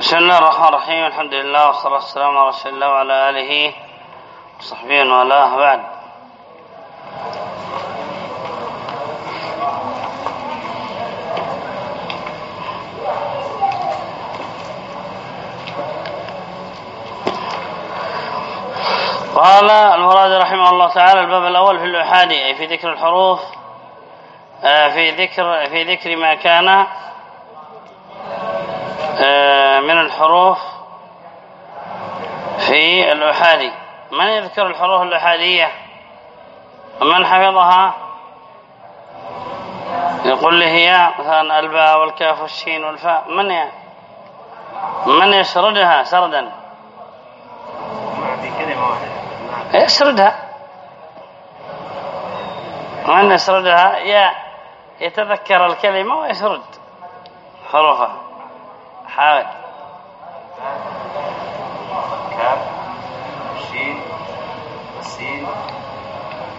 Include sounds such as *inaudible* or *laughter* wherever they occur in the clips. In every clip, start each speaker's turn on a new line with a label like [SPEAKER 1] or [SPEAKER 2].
[SPEAKER 1] بسم الله الرحمن الرحيم. الحمد لله والصلاة والسلام على رسول الله وعلى آله وصحبه وله بعد. قال المراد رحمه الله تعالى الباب الأول في الأحادي أي في ذكر الحروف آه، في ذكر في ذكر ما كان من الحروف في الأحادي. من يذكر الحروف الأحادية؟ ومن حفظها؟ يقول لي هي مثلا الباء والكاف والشين والفاء. من. من يسردها سردا يسردها من يسردها يتذكر الكلمة ويسرد حروفها. حاول
[SPEAKER 2] كاف والشين والسين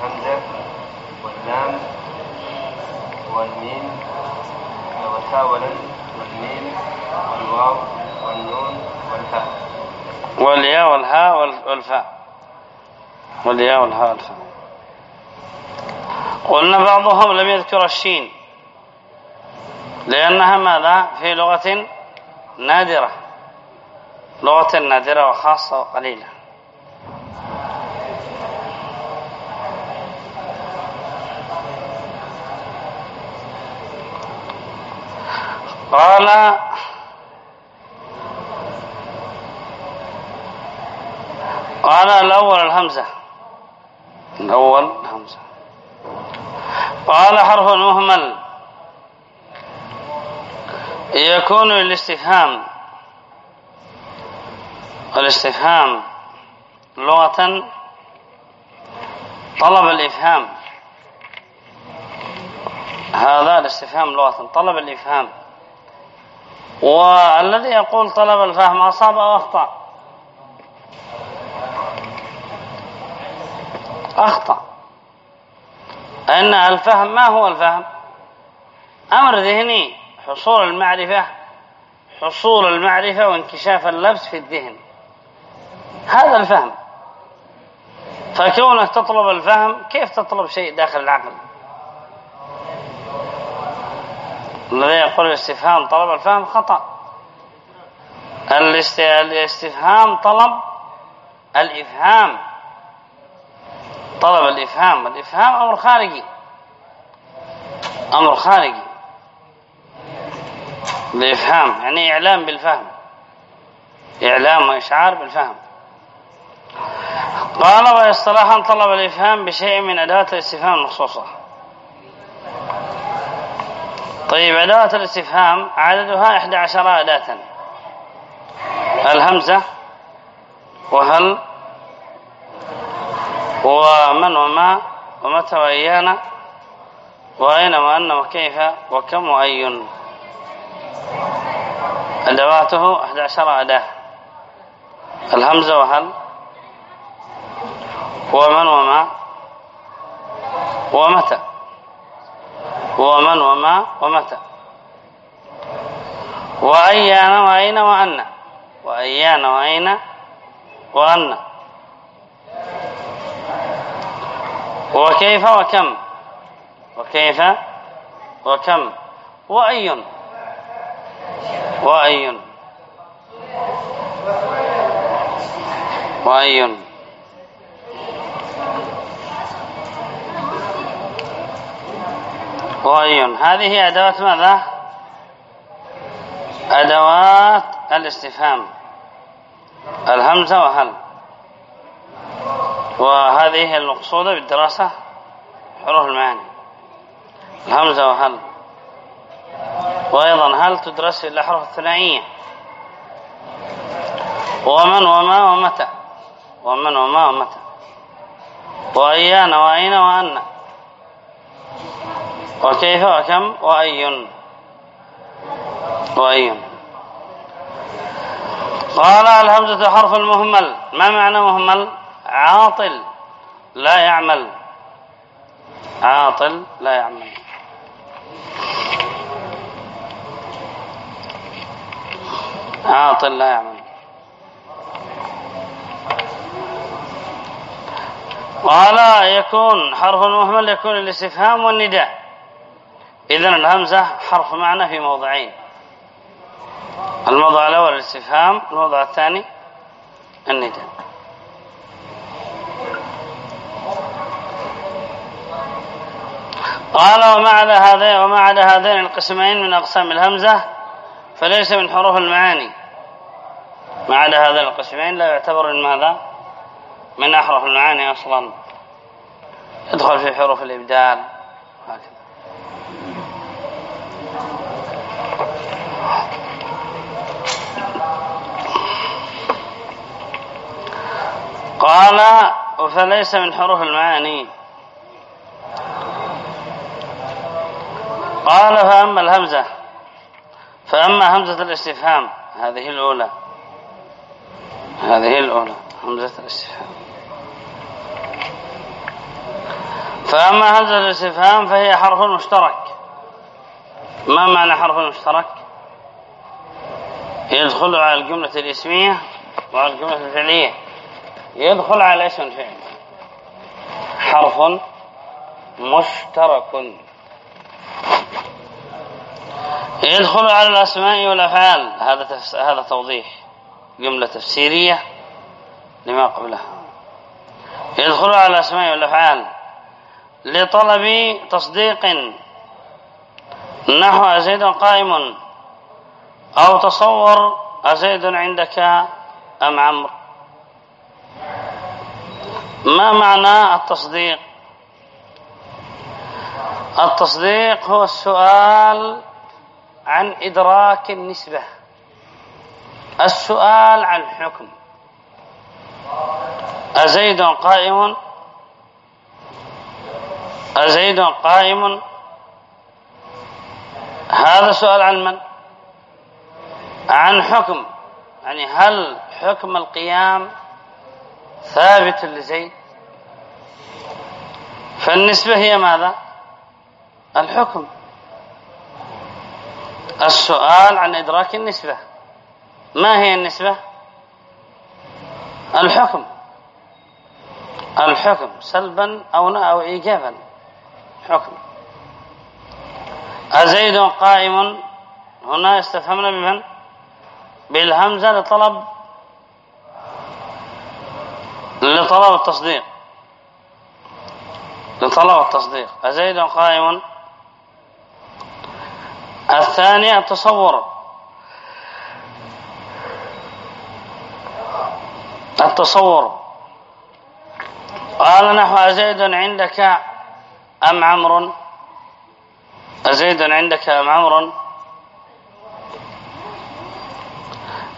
[SPEAKER 2] والهمزة واللام والميم والتاء والميم والواو والنون والهاء
[SPEAKER 1] والياء والهاء والفاء. والياء والهاء والفاء. قلنا بعضهم لم يذكر الشين لأنها ماذا؟ في لغة نادرة. لغة نادرة وخاصة وقليلة. قال قال الأول الهمزة. الأول الهمزة. قال حرف مهمل. يكون للاستفهام الاستفهام لغة طلب الإفهام. هذا الاستفهام لغة طلب الإفهام. والذي يقول طلب الفهم أصاب أو أخطأ؟ أخطأ. أن الفهم ما هو الفهم؟ أمر ذهني. حصول المعرفة حصول المعرفة وانكشاف اللبس في الذهن. هذا الفهم. فكونك تطلب الفهم كيف تطلب شيء داخل العقل الذي يقول الاستفهام طلب الفهم خطأ. الاستفهام طلب الإفهام. طلب الإفهام. الإفهام أمر خارجي. أمر خارجي. الإفهام يعني إعلام بالفهم. إعلام وإشعار بالفهم. قال واصطلاحا طلب الإفهام بشيء من أدوات الاستفهام المخصوصة. طيب أدوات الاستفهام عددها 11 أداة. الهمزة وهل؟ ومن وما؟ ومتى وإيانا؟ وأين وأن؟ وكيف؟ وكم وأي؟ أدواته 11 أداة الهمزة وهل ومن وما ومتى. ومن وما ومتى. وأيان وأين وأن. وأيان وأين وأن. وكيف وكم. وكيف وكم. وأي. وأي وأي وأي هذه أدوات ماذا؟ أدوات الاستفهام. الهمزة وهل. وهذه المقصودة بالدراسة حروف المعاني. الهمزة وهل. وأيضا هل تدرس الأحرف الثنائية؟ ومن وما ومتى؟ ومن وما ومتى؟ وأيان وأين وأن؟ وكيف وكم؟ وأي وأي قال الهمزة حرف المهمل. ما معنى مهمل؟ عاطل. لا يعمل. عاطل لا يعمل. عاطل لا يعمل. قال يكون حرف المهمل يكون الاستفهام والنداء. إذن الهمزة حرف معنى في موضعين. الموضع الأول الاستفهام الموضع الثاني النداء. قال وما عدا هذين وما هذين القسمين من أقسام الهمزة فليس من حروف المعاني. ما عدا هذين القسمين لا يعتبر من ماذا؟ من أحرف المعاني أصلا. يدخل في حروف الإبدال. هكذا قال فليس من حروف المعاني. قال فأما الهمزة. فأما همزة الاستفهام هذه الأولى. هذه الأولى همزة الاستفهام. فأما همزة الاستفهام فهي حرف مشترك. ما معنى حرف مشترك؟ يدخل على الجملة الإسمية وعلى الجملة الفعلية. يدخل على اسم الفعل. حرف مشترك. يدخل على الأسماء والأفعال. هذا هذا توضيح. جملة تفسيرية لما قبلها. يدخل على الأسماء والأفعال. لطلب تصديق. نحو أزيد قائم. أو تصور أزيد عندك أم عمرو. ما معنى التصديق؟ التصديق هو السؤال عن إدراك النسبة. السؤال عن الحكم أزيد قائم؟ أزيد قائم؟ هذا سؤال عن من؟ عن حكم. يعني هل حكم القيام ثابت لزيد؟ فالنسبة هي ماذا؟ الحكم. السؤال عن إدراك النسبة. ما هي النسبة؟ الحكم. الحكم. سلبا أو أو إيجابا. حكم. أزيد قائم. هنا استفهمنا بمن؟ بالهمزة لطلب. لطلب التصديق. لطلب التصديق. أزيد قائم. الثاني التصور. التصور. قال نحو أزيد عندك أم عمرو؟ أزيد عندك أم عمرو؟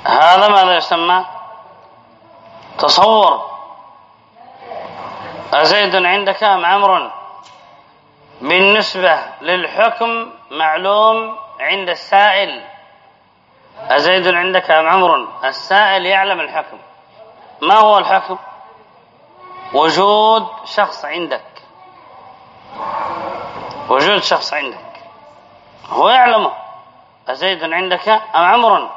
[SPEAKER 1] هذا ماذا يسمى؟ تصور. أزيد عندك أم عمرو؟ بالنسبة للحكم معلوم عند السائل أزيد عندك أم عمرو؟ السائل يعلم الحكم. ما هو الحكم؟ وجود شخص عندك. وجود شخص عندك. هو يعلمه. أزيد عندك أم عمرو؟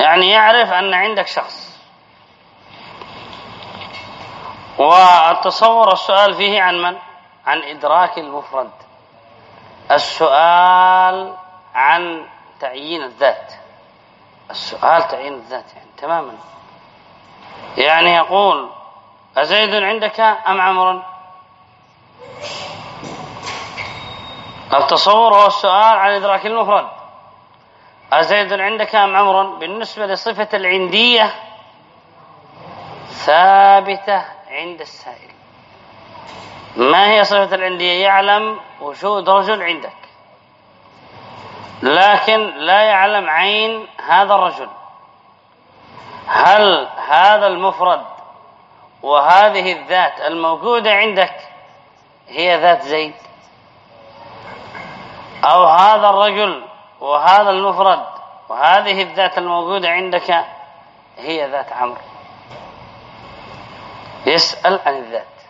[SPEAKER 1] يعني يعرف أن عندك شخص. والتصور السؤال فيه عن من؟ عن إدراك المفرد. السؤال عن تعيين الذات. السؤال تعيين الذات يعني تماما. يعني يقول أزيد عندك أم عمر التصور هو السؤال عن إدراك المفرد. أزيد عندك أم عمر بالنسبة لصفة العندية ثابتة عند السائل. ما هي صفة العندية؟ يعلم وجود رجل عندك. لكن لا يعلم عين هذا الرجل. هل هذا المفرد وهذه الذات الموجودة عندك هي ذات زيد؟ أو هذا الرجل وهذا المفرد وهذه الذات الموجودة عندك هي ذات عمرو؟ يسأل عن الذات.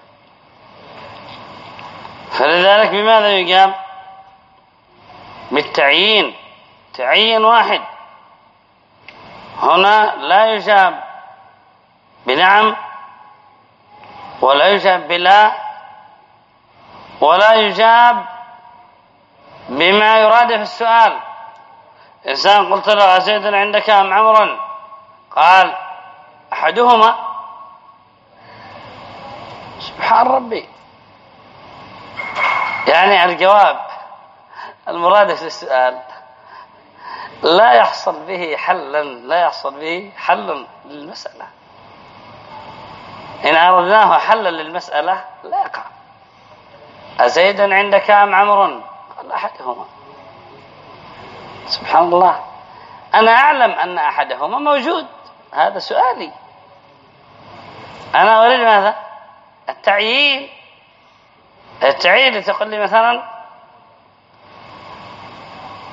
[SPEAKER 1] فلذلك بماذا يجاب بالتعيين. تعين واحد. هنا لا يجاب بنعم ولا يجاب بلا ولا يجاب بما يراد في السؤال. إنسان قلت له أزيد عندك أم عمرا قال أحدهما. سبحان ربي. يعني الجواب. المراد في السؤال لا يحصل به حلا لا يحصل به حل للمسألة. إن أردناه حلا للمسألة لا يقع. أزيد عندك أم عمر قال أحدهما. سبحان الله. أنا أعلم أن أحدهما موجود. هذا سؤالي. أنا أريد ماذا؟ التعيين. التعيين تقول لي مثلا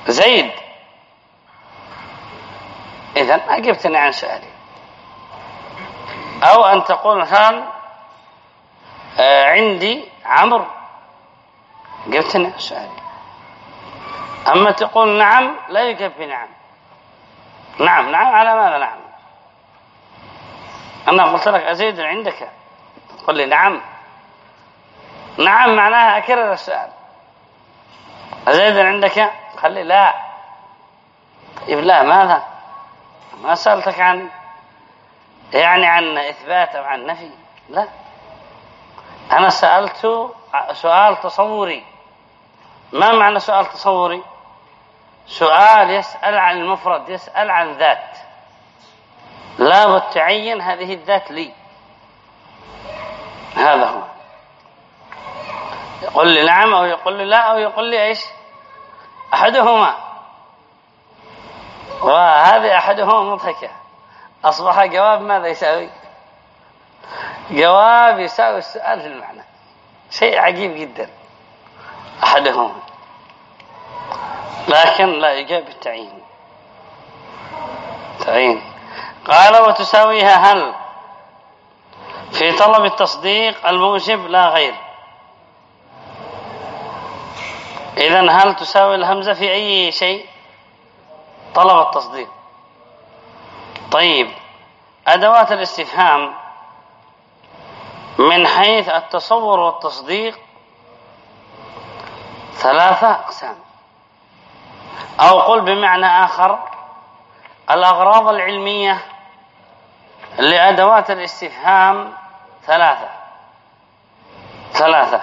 [SPEAKER 1] زيد. إذا أجبتني عن سؤالي. أو أن تقول مثلا آه، عندي عمرو. جبتني عن سؤالي. أما تقول نعم لا يجب بنعم نعم نعم على ماذا نعم؟ أنا قلت لك أزيد عندك. تقول لي نعم. نعم معناها أكرر السؤال. أزيد عندك؟ قال لي لا. طيب لا ماذا؟ ما سألتك عن يعني عن إثبات أو عن نفي؟ لا. أنا سألت سؤال تصوري. ما معنى سؤال تصوري؟ سؤال يسأل عن المفرد يسأل عن ذات. لا تعين هذه الذات لي. هذا هو. يقول لي نعم أو يقول لي لا أو يقول لي إيش؟ أحدهما. وهذه أحدهما مضحكة. أصبح جواب ماذا يساوي؟ جواب يساوي السؤال في المعنى. شيء عجيب جدا. أحدهما. لكن لا يجاب التعيين. تعيين. قال وتساويها هل في طلب التصديق الموجب لا غير. إذا هل تساوي الهمزة في أي شيء؟ طلب التصديق. طيب أدوات الاستفهام من حيث التصور والتصديق ثلاثة أقسام. أو قل بمعنى آخر الأغراض العلمية لأدوات الاستفهام ثلاثة. ثلاثة.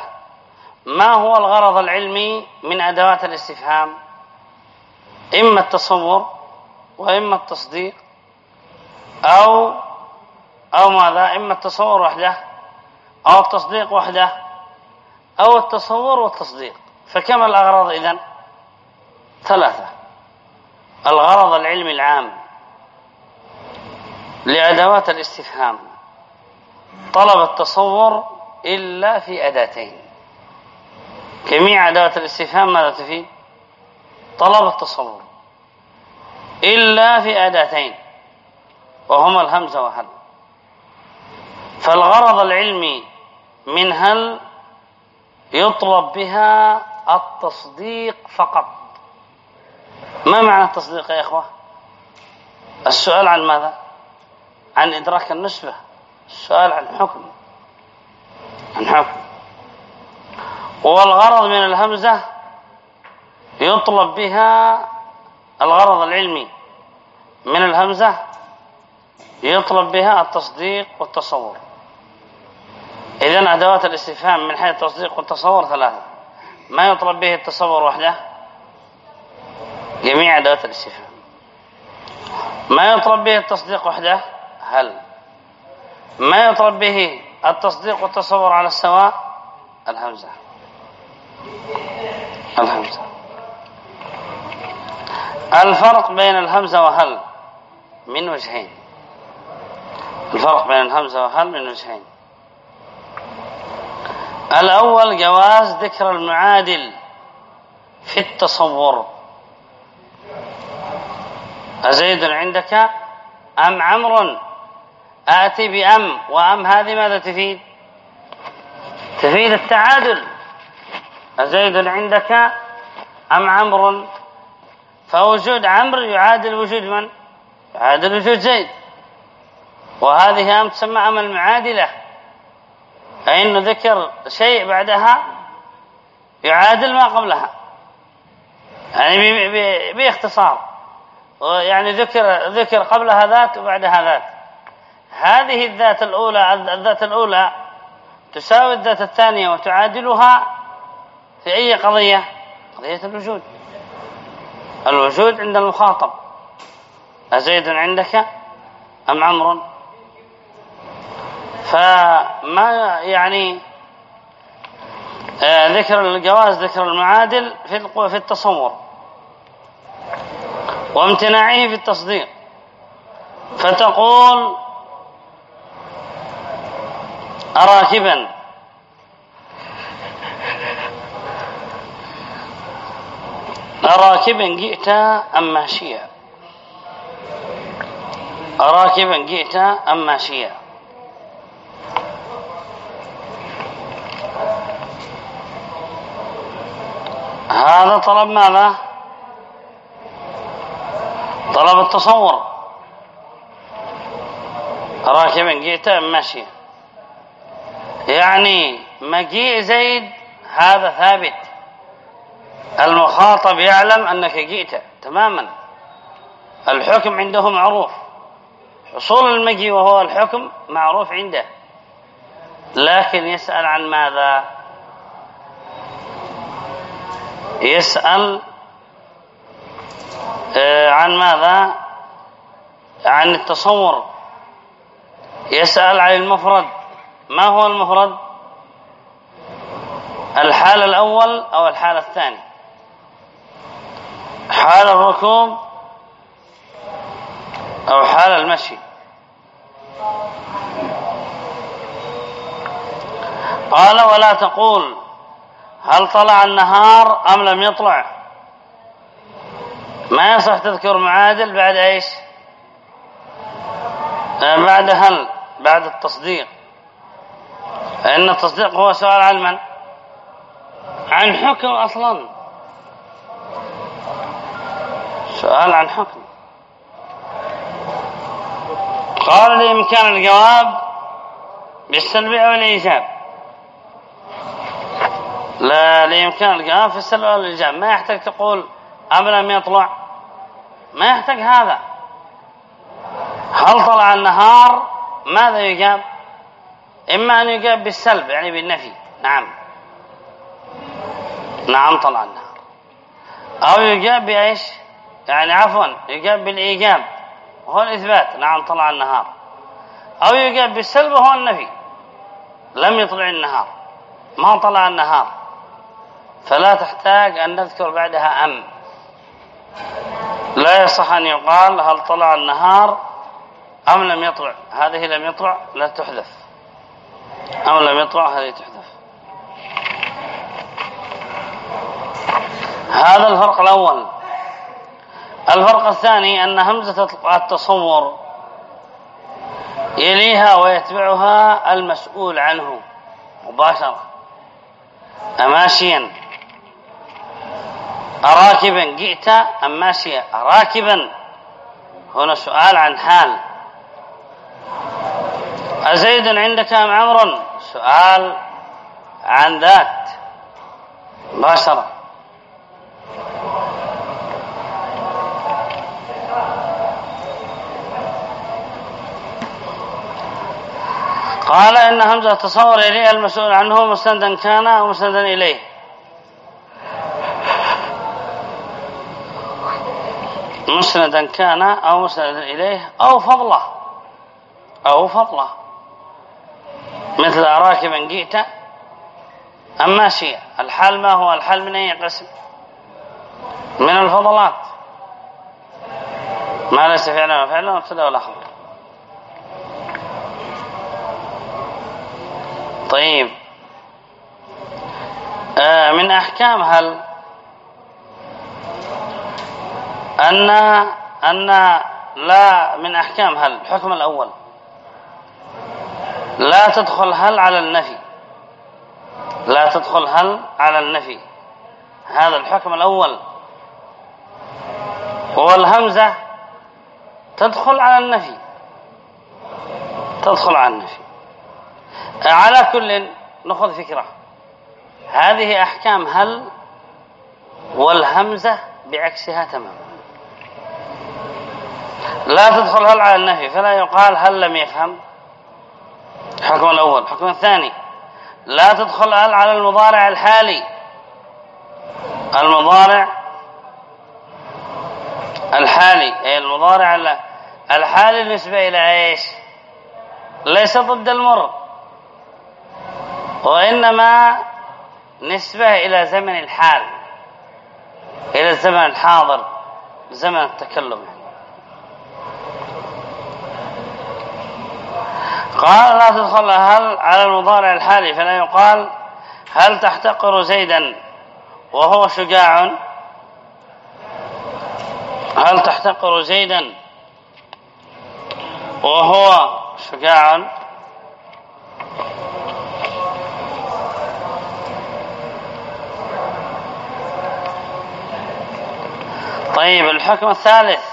[SPEAKER 1] ما هو الغرض العلمي من أدوات الاستفهام؟ إما التصور وإما التصديق أو أو ماذا؟ إما التصور وحده أو التصديق وحده أو التصور والتصديق. فكم الأغراض إذن؟ ثلاثة. الغرض العلمي العام لأدوات الاستفهام طلب التصور إلا في أداتين. جميع أدوات الاستفهام ماذا تفيد طلب التصور. إلا في أداتين وهما الهمزة وهل. فالغرض العلمي من هل يطلب بها التصديق فقط. ما معنى التصديق يا إخوة؟ السؤال عن ماذا؟ عن إدراك النسبة السؤال عن حكم عن حكم. والغرض من الهمزة يطلب بها الغرض العلمي. من الهمزة يطلب بها التصديق والتصور. إذن أدوات الاستفهام من حيث التصديق والتصور ثلاثة. ما يطلب به التصور وحده؟ جميع أدوات الاستفهام. ما يطلب به التصديق وحده؟ هل. ما يطلب به التصديق والتصور على السواء؟ الهمزة. الهمزة الفرق بين الهمزة وهل من وجهين. الفرق بين الهمزة وهل من وجهين. الأول جواز ذكر المعادل في التصور. أزيد عندك أم عمر آتي بأم. وأم هذه ماذا تفيد؟ تفيد التعادل. أزيد عندك أم عمر فوجود عمرو يعادل وجود من؟ يعادل وجود زيد. وهذه أم تسمى أم المعادلة. أي أنه ذكر شيء بعدها يعادل ما قبلها. يعني بإختصار. يعني ذكر ذكر قبلها ذات وبعدها ذات. هذه الذات الأولى الذات الأولى تساوي الذات الثانية وتعادلها في أي قضية قضية الوجود. الوجود عند المخاطب. أزيد عندك أم عمر فما يعني آه، ذكر الجواز ذكر المعادل في في التصور. وامتناعه في التصديق. فتقول أراكبا. أراكبا جئت أم ماشيا؟ أراكبا جئت أم ماشيا؟ هذا طلب ماذا؟ طلب التصور. راكبا جئت أم ماشيا؟ يعني مجيء زيد هذا ثابت. المخاطب يعلم أنك جئت. تماما. الحكم عنده معروف. حصول المجيء وهو الحكم معروف عنده. لكن يسأل عن ماذا؟ يسأل آه، عن ماذا؟ عن التصور. يسأل عن المفرد. ما هو المفرد؟ الحال الأول أو الحال الثاني؟ حال الركوب أو حال المشي. قال ولا تقول هل طلع النهار أم لم يطلع؟ ما يصح تذكر معادل بعد إيش؟ آه، بعد هل بعد التصديق. فإن التصديق هو سؤال عن من؟ عن حكم أصلا. سؤال عن حكم. قال لي إمكان الجواب بالسلب أو الإيجاب. لا لإمكان الجواب في السلب أو الإيجاب. ما يحتاج تقول أم لم يطلع. ما يحتاج هذا. هل طلع النهار؟ ماذا يجاب؟ إما أن يجاب بالسلب يعني بالنفي. نعم. نعم طلع النهار. أو يجاب بإيش؟ يعني عفوا يجاب بالإيجاب وهو الإثبات نعم طلع النهار. أو يجاب بالسلب وهو النفي لم يطلع النهار. ما طلع النهار. فلا تحتاج أن نذكر بعدها أم. لا يصح أن يقال هل طلع النهار أم لم يطلع. هذه لم يطلع لا تحذف. أم لم يطلع هذه تحذف. هذا الفرق الأول. الفرق الثاني أن همزة التصور يليها ويتبعها المسؤول عنه مباشرة أماشيا. أراكبا جئت أم ماشيا راكبا هنا سؤال عن حال. أزيد عندك أم عمر سؤال عن ذات. مباشرة. قال إن همزة تصور إليه المسؤول عنه مسندا كان أو مسندا إليه. مسندا كان أو مسندا إليه أو فضله. أو فضله. مثل أراك من جئت أم ماشية الحال ما هو؟ الحال من أي قسم؟ من الفضلات. ما ليس فعلا وفعلا مبتدا ولا خبر طيب. آه من أحكام هل أن أن لا من أحكام هل الحكم الأول. لا تدخل هل على النفي. لا تدخل هل على النفي. هذا الحكم الأول. والهمزة تدخل على النفي. تدخل على النفي. على كل نأخذ فكرة. هذه أحكام هل والهمزة بعكسها تماما؟ لا تدخل هل على النفي فلا يقال هل لم يفهم. الحكم الأول. الحكم الثاني لا تدخل هل على المضارع الحالي. المضارع الحالي أي المضارع الحالي بالنسبة إلى إيش؟ ليس ضد المر وإنما نسبة إلى زمن الحال إلى الزمن الحاضر زمن التكلم. قال لا تدخل هل على المضارع الحالي فلا يقال هل تحتقر زيدا وهو شجاع؟ هل تحتقر زيدا وهو شجاع؟ طيب الحكم الثالث.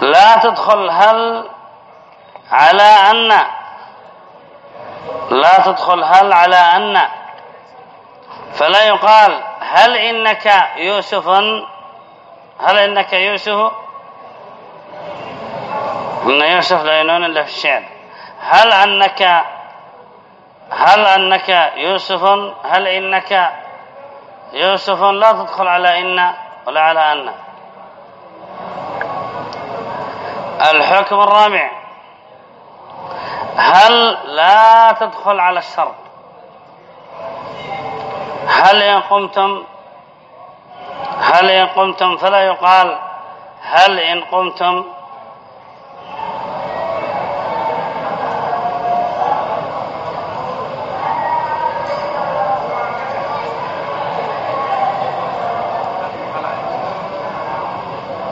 [SPEAKER 1] لا تدخل هل على أن لا تدخل هل على أن. فلا يقال هل إنك يوسف هل إنك يوسف؟ إن يوسف لا ينون إلا في الشعر. هل أنك هل أنك يوسف؟ هل إنك يوسف؟ لا تدخل على إن. ولا على أن الحكم الرابع هل لا تدخل على الشرط؟ هل إن قمتم هل إن قمتم فلا يقال هل إن قمتم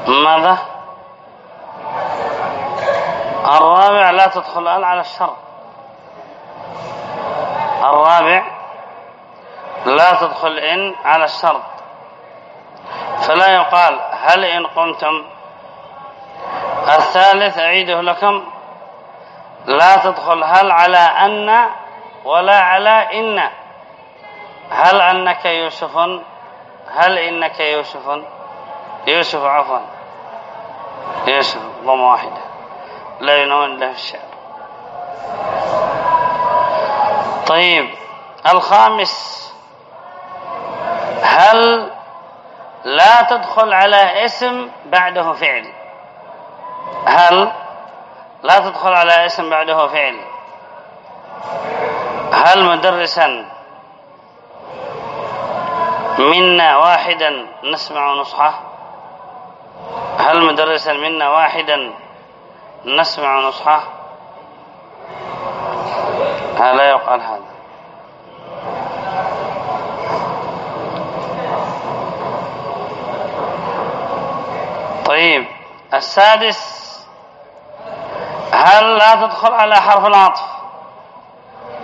[SPEAKER 1] ماذا؟ الرابع لا تدخل ال على الشر الرابع لا تدخل إن على الشرط. فلا يقال هل إن قمتم. الثالث أعيده لكم. لا تدخل هل على أن ولا على إن. هل أنك يوسف؟ هل إنك يوسف؟ يوسف عفوا. يوسف ضم واحدة. لا ينون له الشعر طيب الخامس هل لا تدخل على اسم بعده فعل؟ هل لا تدخل على اسم بعده فعل؟ هل مدرسا؟ منا واحدا نسمع نصحه؟ هل مدرسا منا واحدا نسمع نصحه؟ لا يقال هذا. طيب السادس هل لا تدخل على حرف العطف؟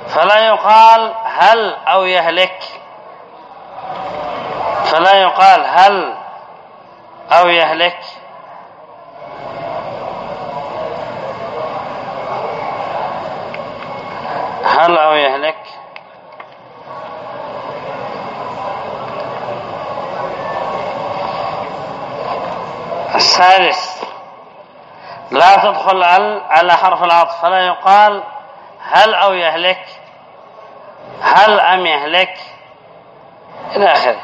[SPEAKER 1] فلا يقال هل أو يهلك. فلا يقال هل أو يهلك هل أو يهلك السادس لا تدخل على حرف العطف فلا يقال هل أو يهلك. هل أم يهلك. إلى آخره.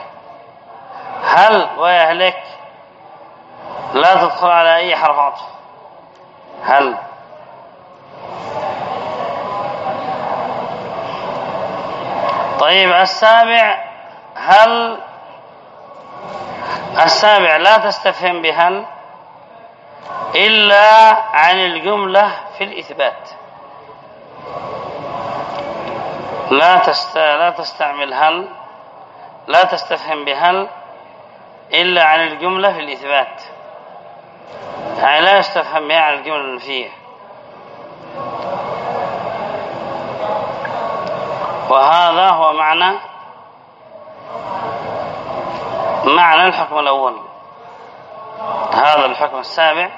[SPEAKER 1] هل ويهلك. لا تدخل على أي حرف عطف. هل. طيب السابع. هل. السابع لا تستفهم بهل. إلا عن الجملة في الإثبات. لا تست... لا تستعمل هل لا تستفهم بهل إلا عن الجملة في الإثبات. يعني لا يستفهم بها عن الجملة النفية وهذا هو معنى معنى الحكم الأول. هذا الحكم السابع.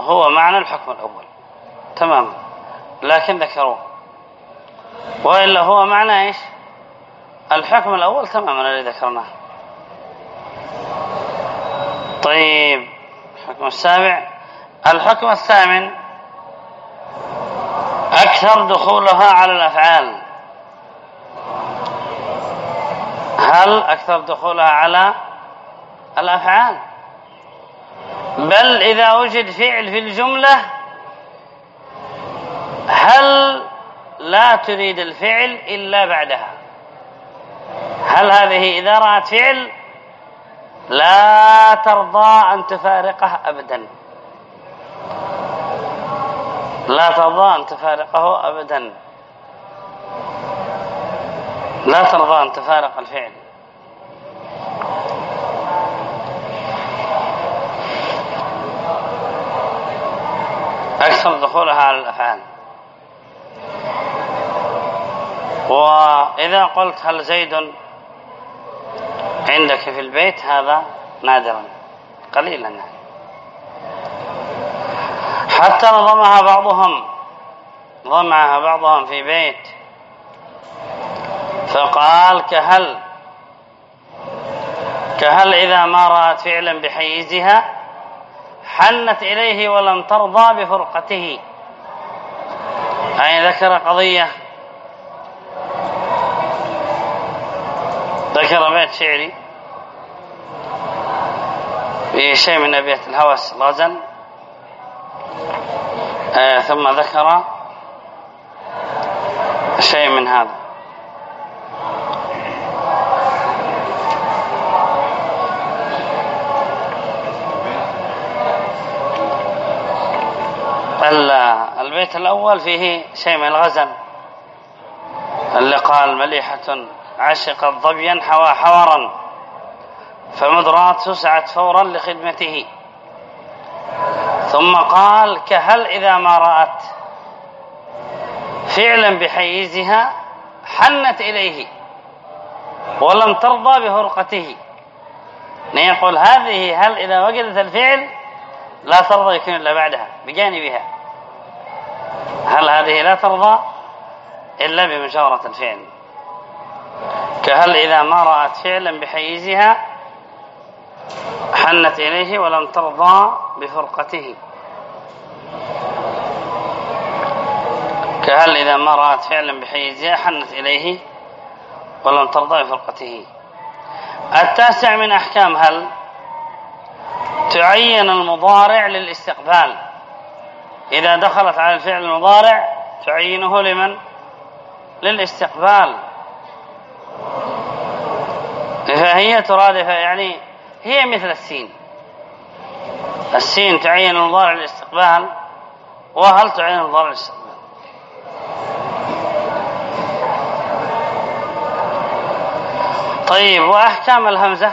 [SPEAKER 1] هو معنى الحكم الأول. تمام. لكن ذكروه. وإلا هو معنى إيش؟ الحكم الأول تماما الذي ذكرناه. طيب. الحكم السابع. الحكم الثامن. أكثر دخولها على الأفعال. هل أكثر دخولها على الأفعال؟ بل إذا وجد فعل في الجملة هل لا تريد الفعل إلا بعدها؟ هل هذه إذا رأت فعل لا ترضى أن تفارقه أبدا؟ لا ترضى أن تفارقه أبدا. لا ترضى أن تفارق الفعل. أكثر دخولها على الأفعال. وإذا قلت هل زيد عندك في البيت هذا نادرا قليلا حتى نظمها بعضهم ضمعها بعضهم في بيت. فقال كهل كهل إذا ما رأت فعلا بحيزها حنت إليه ولم ترضى بفرقته. أي ذكر قضية؟ ذكر بيت شعري. في شيء من أبيات الهوس الغزل آه ثم ذكر شيء من هذا. البيت الأول فيه شيء من الغزل. اللي قال مليحة عشقت ظبيا حوى حورا. فمدرات سسعت فورا لخدمته. ثم قال كهل إذا ما رأت. فعلا بحيزها حنت إليه ولم ترضى بفرقته يقول هذه هل إذا وجدت الفعل لا ترضى يكون إلا بعدها. بجانبها. هل هذه لا ترضى؟ إلا بمجاورة الفعل كهل إذا ما رأت فعلا بحيزها حنت إليه ولم ترضى بفرقته. كهل إذا ما رأت فعلا بحيزها حنت إليه ولم ترضى بفرقته. التاسع من أحكام هل تعين المضارع للاستقبال؟ إذا دخلت على الفعل المضارع تعينه لمن؟ للاستقبال. فهي ترادف يعني هي مثل السين. السين تعين المضارع للاستقبال وهل تعين المضارع للاستقبال؟ طيب وأحكام الهمزة؟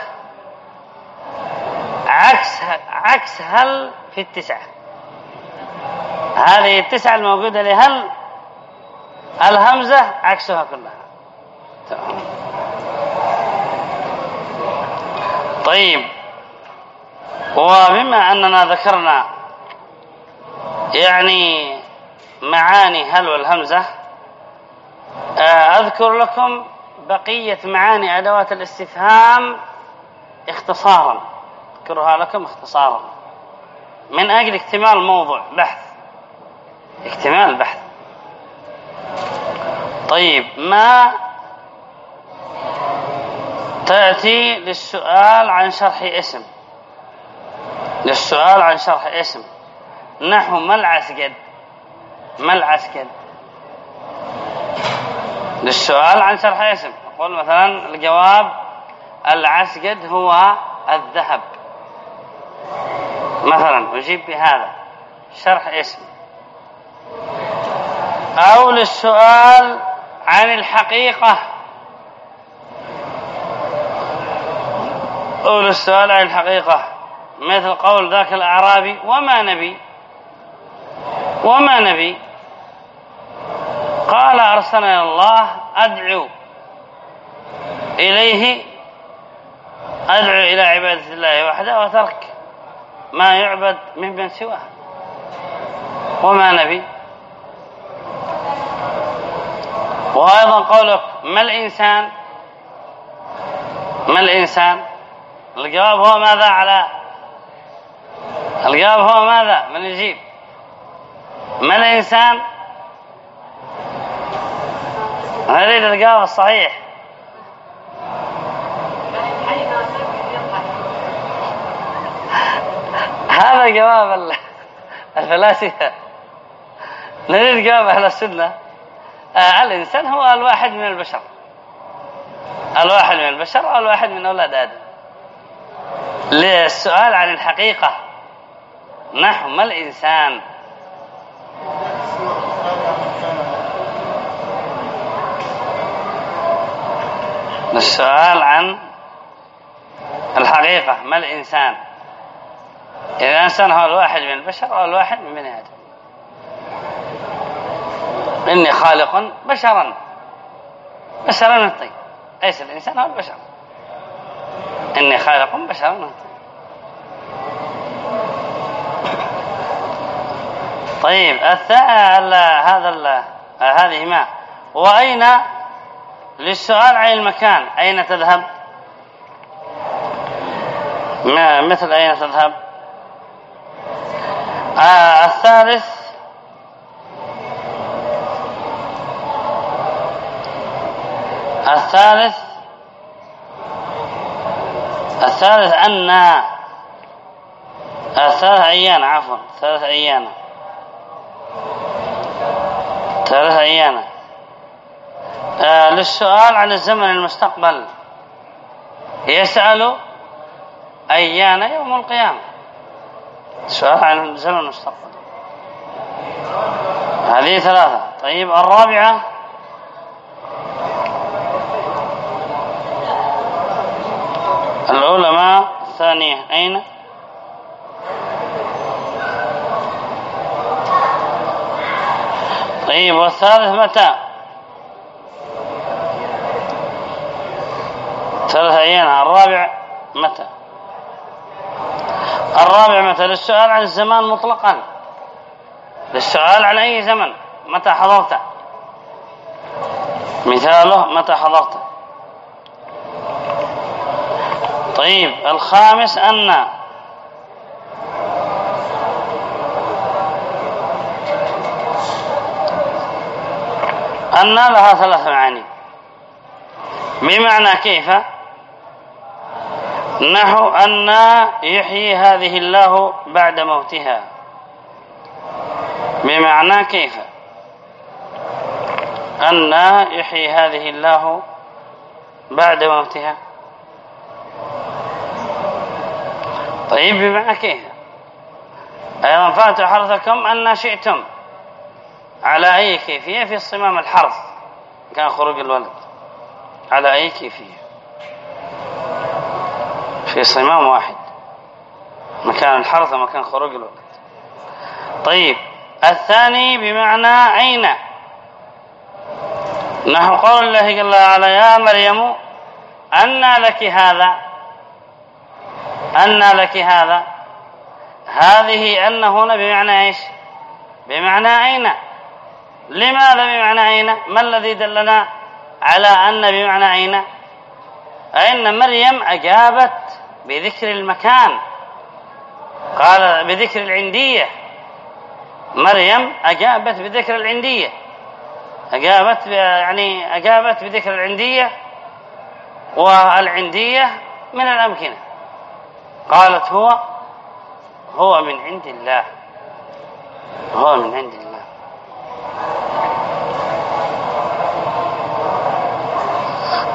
[SPEAKER 1] عكس عكس هل في التسعة. هذه التسعة الموجودة لهل؟ الهمزة عكسها كلها. طيب. وبما أننا ذكرنا يعني معاني هل والهمزة آه، أذكر لكم بقية معاني أدوات الاستفهام اختصارا. أذكرها لكم اختصارا. من أجل اكتمال موضوع بحث. اكتمال البحث. طيب ما تأتي للسؤال عن شرح اسم؟ للسؤال عن شرح اسم. نحو ما العسقد ما العسقد للسؤال عن شرح اسم. نقول مثلا الجواب العسقد هو الذهب. مثلا أجيب بهذا. شرح اسم. أو للسؤال عن الحقيقة. أو للسؤال عن الحقيقة. مثل قول ذاك الأعرابي وما نبي؟ وما نبي؟ قال أرسلنا الله أدعو إليه أدعو إلى عبادة الله وحده وترك ما يعبد ممن سواه. وما نبي؟ وأيضا قولك ما الإنسان؟ ما الإنسان؟ الجواب هو ماذا على؟ الجواب هو ماذا؟ من يجيب؟ ما الإنسان؟ نريد الجواب الصحيح. هذا جواب الفلاسفة. نريد جواب أهل السنة. الإنسان هو الواحد من البشر. الواحد من البشر أو الواحد من أولاد آدم. للسؤال عن الحقيقة نحو ما الإنسان؟ السؤال عن الحقيقة ما الإنسان؟ إذا الإنسان هو الواحد من البشر أو الواحد من بني آدم. إني خالق بشرا. بشرا الطين ليس الإنسان هو البشر. إني خالق بشرا الطين طيب هذا. هذه ما؟ وأين للسؤال عن المكان؟ أين تذهب؟ ما مثل أين تذهب؟ آه الثالث الثالث الثالث أن الثالث أيانا عفوا ثلاث أيانا ثلاث أيانا آه للسؤال عن الزمن المستقبل. يسأل أيان يوم القيامة. سؤال عن الزمن المستقبل. هذه ثلاثة. طيب الرابعة العلماء الثانية. أين؟ طيب والثالث متى؟ ثلاث أيام الرابع متى؟ الرابع متى؟ للسؤال عن الزمان مطلقا. للسؤال عن أي زمن؟ متى حضرت مثاله متى حضرت طيب الخامس أن أن لها ثلاث معاني. بمعنى كيف؟ نحو أن يحيي هذه الله بعد موتها. بمعنى كيف؟ أن يحيي هذه الله بعد موتها. طيب بمعنى كيف أيضا فاتوا حرثكم أن شئتم. على أي كيفية؟ في صمام الحرث كان خروج الولد. على أي كيفية؟ في صمام واحد. مكان الحرث ومكان خروج الولد. طيب الثاني بمعنى أين؟ نحو قول الله جل وعلا يا مريم أنى لك هذا. أنى لك هذا؟ هذه أن هنا بمعنى إيش؟ بمعنى أين؟ لماذا بمعنى أين؟ ما الذي دلنا على أن بمعنى أين؟ أن مريم أجابت بذكر المكان. قال بذكر العندية. مريم أجابت بذكر العندية. أجابت يعني أجابت بذكر العندية. والعندية من الأمكنة. قالت هو هو من عند الله. هو من عند الله.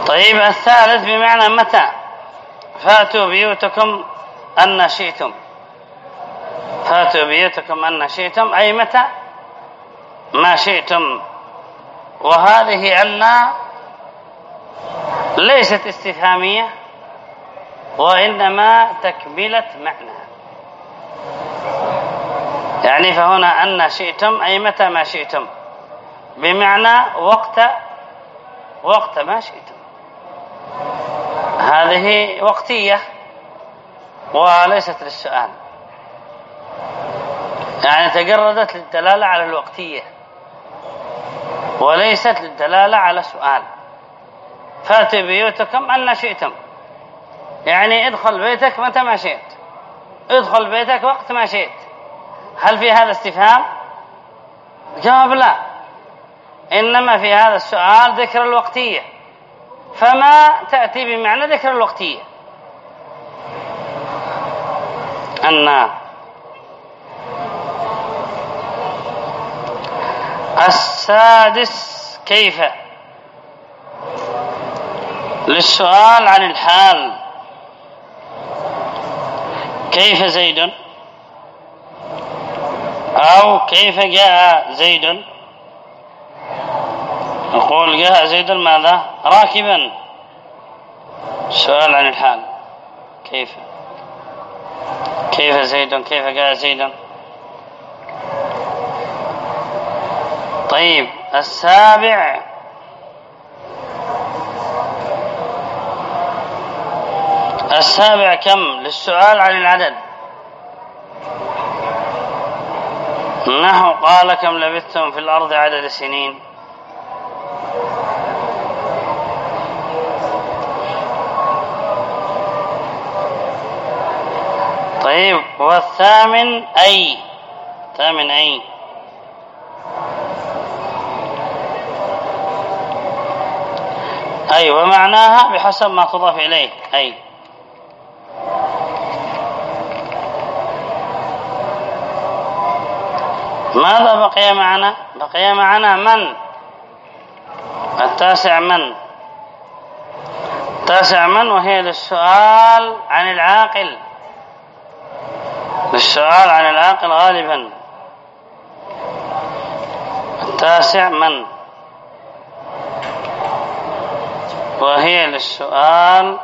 [SPEAKER 1] طيب الثالث بمعنى متى؟ فاتوا بيوتكم أن شئتم. فاتوا بيوتكم أن شئتم أي متى؟ ما شئتم. وهذه أن ليست استفهامية. وإنما تكملة معنى. يعني فهنا أن شئتم أي متى ما شئتم. بمعنى وقت وقت ما شئتم. هذه وقتية وليست للسؤال. يعني تجردت للدلالة على الوقتية وليست للدلالة على سؤال. فاتوا بيوتكم أن شئتم. يعني ادخل بيتك متى ما شئت. ادخل بيتك وقت ما شئت. هل في هذا استفهام؟ جواب لا. إنما في هذا السؤال ذكر الوقتية. فما تأتي بمعنى ذكر الوقتية؟ أن السادس كيف؟ للسؤال عن الحال. كيف زيد؟ أو كيف جاء زيد؟ نقول جاء زيد ماذا؟ راكبا. سؤال عن الحال. كيف؟ كيف زيد؟ كيف جاء زيد؟ طيب السابع. السابع كم؟ للسؤال عن العدد. نحو قال كم لبثتم في الأرض عدد سنين؟ طيب والثامن أي؟ ثامن أي. أي ومعناها بحسب ما تضاف إليه أي. ماذا بقي معنا؟ بقي معنا من؟ التاسع من؟ التاسع من وهي للسؤال عن العاقل. للسؤال عن العاقل غالبا. التاسع من؟ وهي للسؤال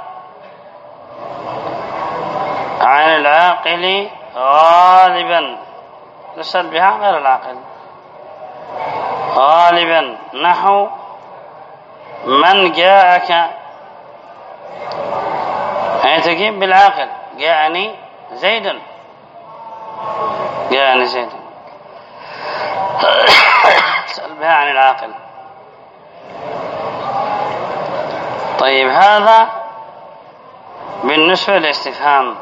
[SPEAKER 1] عن العاقل غالبا. نسأل بها غير العاقل. غالبا نحو من جاءك يعني تجيب بالعاقل. جاءني زيد جاءني زيد نسأل *coughs* بها عن العاقل. طيب هذا بالنسبة للاستفهام.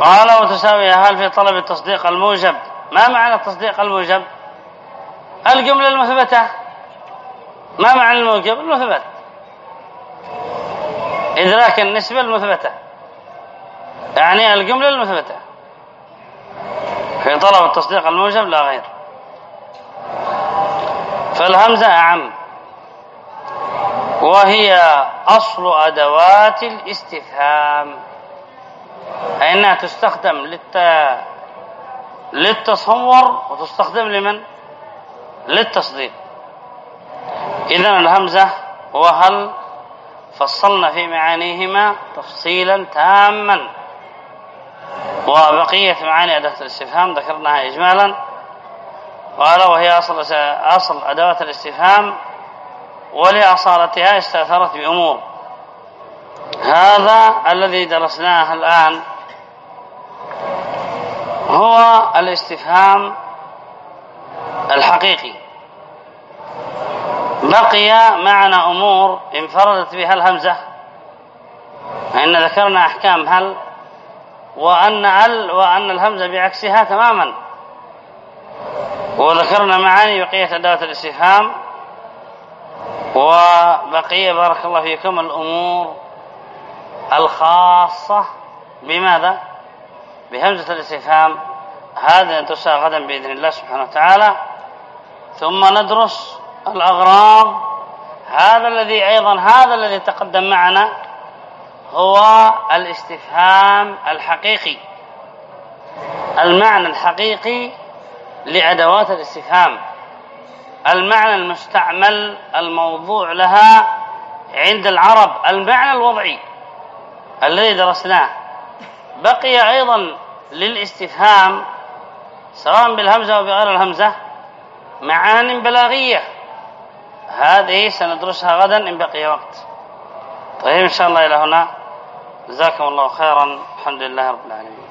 [SPEAKER 1] قال وتساوي هل في طلب التصديق الموجب؟ ما معنى التصديق الموجب؟ الجملة المثبتة. ما معنى الموجب؟ المثبت. إدراك النسبة المثبتة. يعني الجملة المثبتة. في طلب التصديق الموجب لا غير. فالهمزة أعم. وهي أصل أدوات الاستفهام. أنها تستخدم للت... للتصور وتستخدم لمن؟ للتصديق. إذن الهمزة وهل فصلنا في معانيهما تفصيلا تاما. وبقية معاني أداة الاستفهام ذكرناها إجمالا. قال وهي أصل, أصل أدوات الاستفهام ولأصالتها استأثرت بأمور. هذا الذي درسناه الآن هو الاستفهام الحقيقي. بقي معنا أمور انفردت بها الهمزة فإن ذكرنا أحكام هل وأن ال وأن الهمزة بعكسها تماما. وذكرنا معاني بقية أدوات الاستفهام وبقي بارك الله فيكم الأمور الخاصة بماذا؟ بهمزة الاستفهام. هذا تسعى غدا بإذن الله سبحانه وتعالى. ثم ندرس الأغراض. هذا الذي أيضا هذا الذي تقدم معنا هو الاستفهام الحقيقي. المعنى الحقيقي لأدوات الاستفهام. المعنى المستعمل الموضوع لها عند العرب. المعنى الوضعي. الذي درسناه. بقي أيضا للاستفهام سواء بالهمزة أو بغير الهمزة معان بلاغية. هذه سندرسها غدا إن بقي وقت. طيب إن شاء الله إلى هنا. جزاكم الله خيرا. الحمد لله رب العالمين.